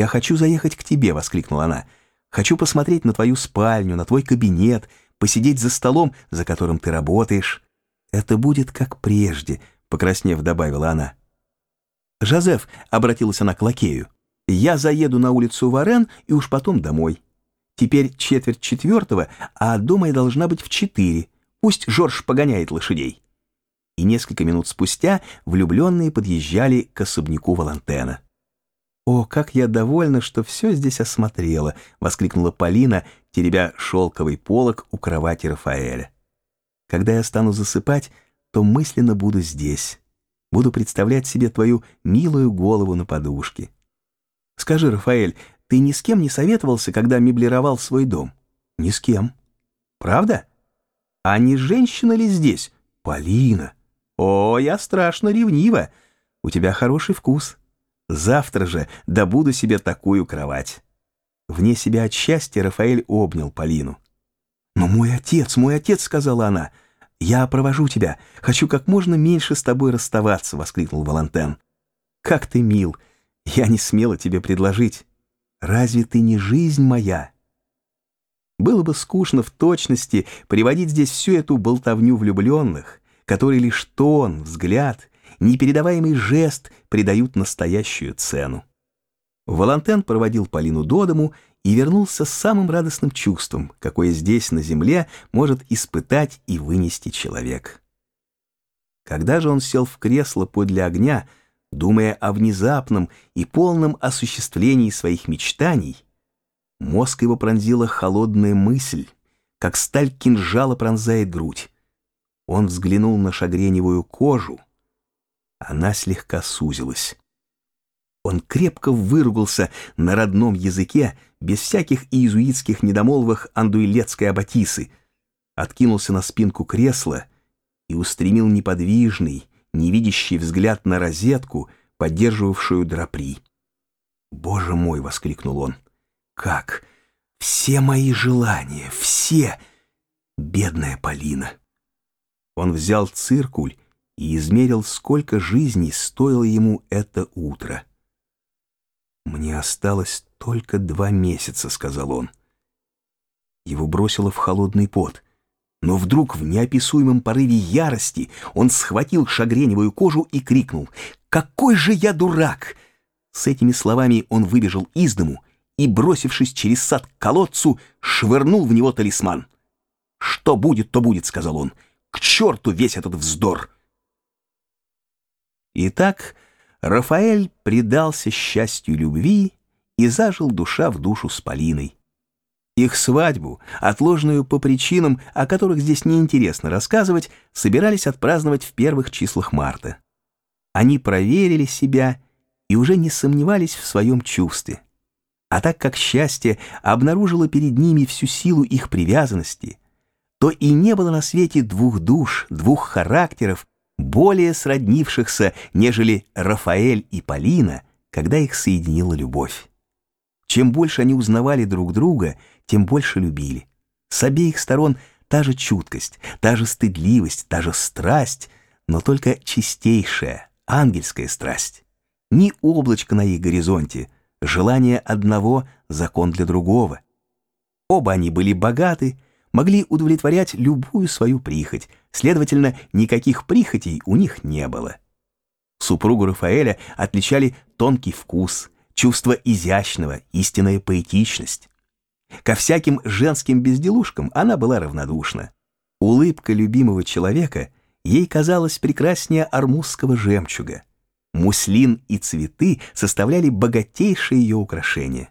«Я хочу заехать к тебе», — воскликнула она. «Хочу посмотреть на твою спальню, на твой кабинет, посидеть за столом, за которым ты работаешь. Это будет как прежде», — покраснев, добавила она. «Жозеф», — обратилась она к лакею, — «я заеду на улицу Варен и уж потом домой. Теперь четверть четвертого, а дома я должна быть в четыре. Пусть Жорж погоняет лошадей». И несколько минут спустя влюбленные подъезжали к особняку Валантена. «О, как я довольна, что все здесь осмотрела!» — воскликнула Полина, теребя шелковый полог у кровати Рафаэля. «Когда я стану засыпать, то мысленно буду здесь. Буду представлять себе твою милую голову на подушке. Скажи, Рафаэль, ты ни с кем не советовался, когда меблировал свой дом? Ни с кем. Правда? А не женщина ли здесь? Полина. О, я страшно ревнива. У тебя хороший вкус. Завтра же добуду себе такую кровать. Вне себя от счастья Рафаэль обнял Полину. «Но мой отец, мой отец», — сказала она, — «Я провожу тебя. Хочу как можно меньше с тобой расставаться», — воскликнул Валантен. «Как ты мил! Я не смела тебе предложить. Разве ты не жизнь моя?» Было бы скучно в точности приводить здесь всю эту болтовню влюбленных, которые лишь тон, взгляд, непередаваемый жест придают настоящую цену. Валантен проводил Полину до дому и вернулся с самым радостным чувством, какое здесь, на земле, может испытать и вынести человек. Когда же он сел в кресло подле огня, думая о внезапном и полном осуществлении своих мечтаний, мозг его пронзила холодная мысль, как сталь кинжала пронзает грудь. Он взглянул на шагреневую кожу, она слегка сузилась. Он крепко выругался на родном языке, без всяких иезуитских недомолвок андуилетской аббатисы, откинулся на спинку кресла и устремил неподвижный, невидящий взгляд на розетку, поддерживавшую драпри. «Боже мой!» — воскликнул он. «Как? Все мои желания, все! Бедная Полина!» Он взял циркуль и измерил, сколько жизней стоило ему это утро. «Мне осталось только два месяца», — сказал он. Его бросило в холодный пот. Но вдруг в неописуемом порыве ярости он схватил шагреневую кожу и крикнул «Какой же я дурак!» С этими словами он выбежал из дому и, бросившись через сад к колодцу, швырнул в него талисман. «Что будет, то будет», — сказал он. «К черту весь этот вздор!» Итак, Рафаэль предался счастью любви и зажил душа в душу с Полиной. Их свадьбу, отложенную по причинам, о которых здесь неинтересно рассказывать, собирались отпраздновать в первых числах марта. Они проверили себя и уже не сомневались в своем чувстве. А так как счастье обнаружило перед ними всю силу их привязанности, то и не было на свете двух душ, двух характеров, более сроднившихся, нежели Рафаэль и Полина, когда их соединила любовь. Чем больше они узнавали друг друга, тем больше любили. С обеих сторон та же чуткость, та же стыдливость, та же страсть, но только чистейшая, ангельская страсть. Ни облачко на их горизонте, желание одного — закон для другого. Оба они были богаты, могли удовлетворять любую свою прихоть, следовательно, никаких прихотей у них не было. Супругу Рафаэля отличали тонкий вкус, чувство изящного, истинная поэтичность. Ко всяким женским безделушкам она была равнодушна. Улыбка любимого человека ей казалась прекраснее армузского жемчуга. Муслин и цветы составляли богатейшие ее украшения.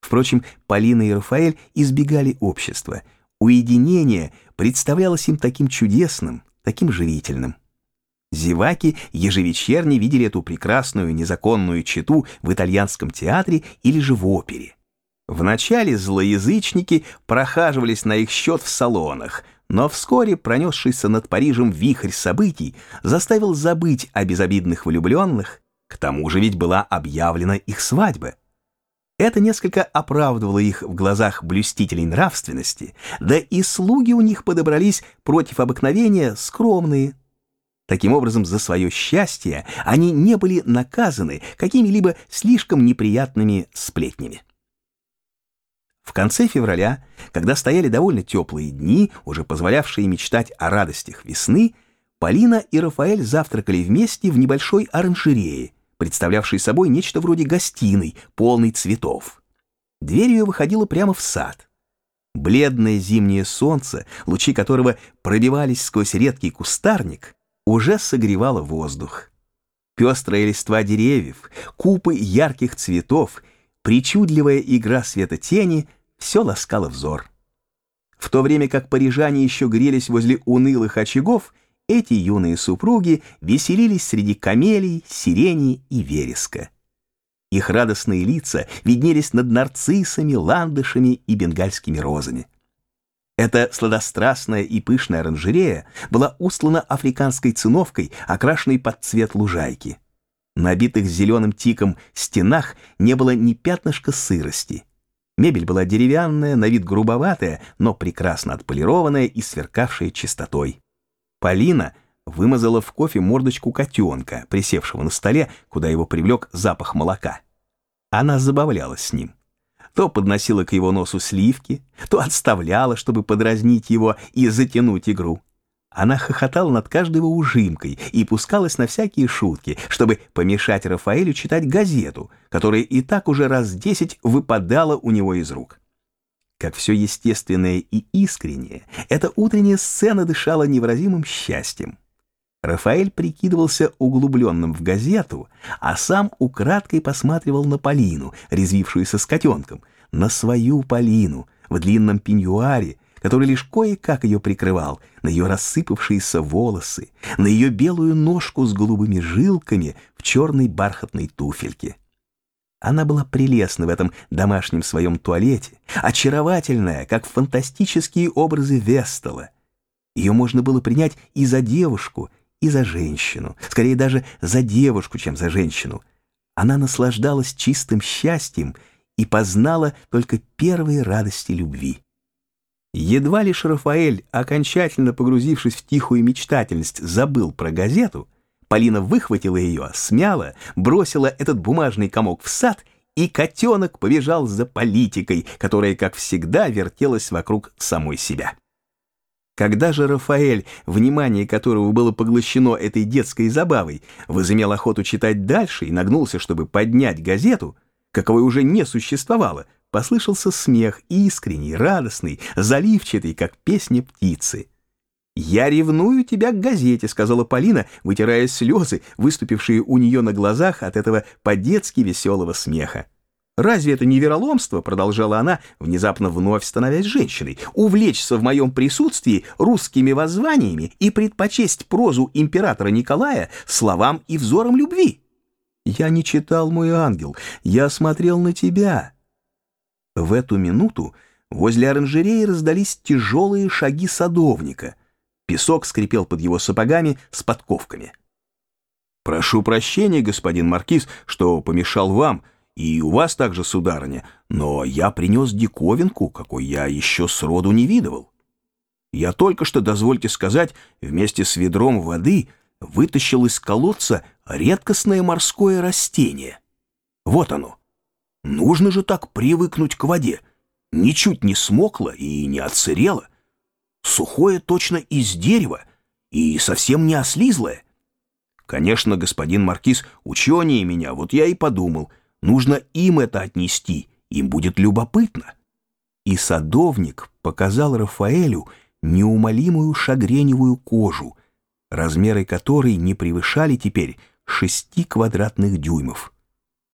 Впрочем, Полина и Рафаэль избегали общества — Уединение представлялось им таким чудесным, таким живительным. Зеваки ежевечерне видели эту прекрасную незаконную читу в итальянском театре или же в опере. Вначале злоязычники прохаживались на их счет в салонах, но вскоре пронесшийся над Парижем вихрь событий заставил забыть о безобидных влюбленных, к тому же ведь была объявлена их свадьба. Это несколько оправдывало их в глазах блюстителей нравственности, да и слуги у них подобрались против обыкновения скромные. Таким образом, за свое счастье они не были наказаны какими-либо слишком неприятными сплетнями. В конце февраля, когда стояли довольно теплые дни, уже позволявшие мечтать о радостях весны, Полина и Рафаэль завтракали вместе в небольшой оранжерее, представлявшей собой нечто вроде гостиной, полной цветов. Дверь ее выходила прямо в сад. Бледное зимнее солнце, лучи которого пробивались сквозь редкий кустарник, уже согревало воздух. Пестрая листва деревьев, купы ярких цветов, причудливая игра света-тени — все ласкало взор. В то время как парижане еще грелись возле унылых очагов, эти юные супруги веселились среди камелий, сирени и вереска. Их радостные лица виднелись над нарциссами, ландышами и бенгальскими розами. Эта сладострастная и пышная оранжерея была устлана африканской циновкой, окрашенной под цвет лужайки. На обитых зеленым тиком стенах не было ни пятнышка сырости. Мебель была деревянная, на вид грубоватая, но прекрасно отполированная и сверкавшая чистотой. Полина вымазала в кофе мордочку котенка, присевшего на столе, куда его привлек запах молока. Она забавлялась с ним. То подносила к его носу сливки, то отставляла, чтобы подразнить его и затянуть игру. Она хохотала над каждой его ужимкой и пускалась на всякие шутки, чтобы помешать Рафаэлю читать газету, которая и так уже раз десять выпадала у него из рук. Как все естественное и искреннее, эта утренняя сцена дышала невыразимым счастьем. Рафаэль прикидывался углубленным в газету, а сам украдкой посматривал на Полину, резвившуюся с котенком, на свою Полину в длинном пеньюаре, который лишь кое-как ее прикрывал, на ее рассыпавшиеся волосы, на ее белую ножку с голубыми жилками в черной бархатной туфельке. Она была прелестна в этом домашнем своем туалете, очаровательная, как фантастические образы Вестала. Ее можно было принять и за девушку, и за женщину, скорее даже за девушку, чем за женщину. Она наслаждалась чистым счастьем и познала только первые радости любви. Едва лишь Рафаэль, окончательно погрузившись в тихую мечтательность, забыл про газету, Полина выхватила ее, смяла, бросила этот бумажный комок в сад, и котенок побежал за политикой, которая, как всегда, вертелась вокруг самой себя. Когда же Рафаэль, внимание которого было поглощено этой детской забавой, возымел охоту читать дальше и нагнулся, чтобы поднять газету, каковой уже не существовало — послышался смех, искренний, радостный, заливчатый, как песня птицы. «Я ревную тебя к газете», — сказала Полина, вытирая слезы, выступившие у нее на глазах от этого по-детски веселого смеха. «Разве это не вероломство?» — продолжала она, внезапно вновь становясь женщиной. «Увлечься в моем присутствии русскими воззваниями и предпочесть прозу императора Николая словам и взорам любви». «Я не читал, мой ангел, я смотрел на тебя». В эту минуту возле оранжереи раздались тяжелые шаги садовника. Песок скрипел под его сапогами с подковками. «Прошу прощения, господин Маркиз, что помешал вам, и у вас также, сударыня, но я принес диковинку, какой я еще сроду не видывал. Я только что, дозвольте сказать, вместе с ведром воды вытащил из колодца редкостное морское растение. Вот оно. Нужно же так привыкнуть к воде. Ничуть не смокло и не отсырело. Сухое точно из дерева и совсем не ослизлое. Конечно, господин Маркиз ученее меня, вот я и подумал, нужно им это отнести, им будет любопытно. И садовник показал Рафаэлю неумолимую шагреневую кожу, размеры которой не превышали теперь шести квадратных дюймов.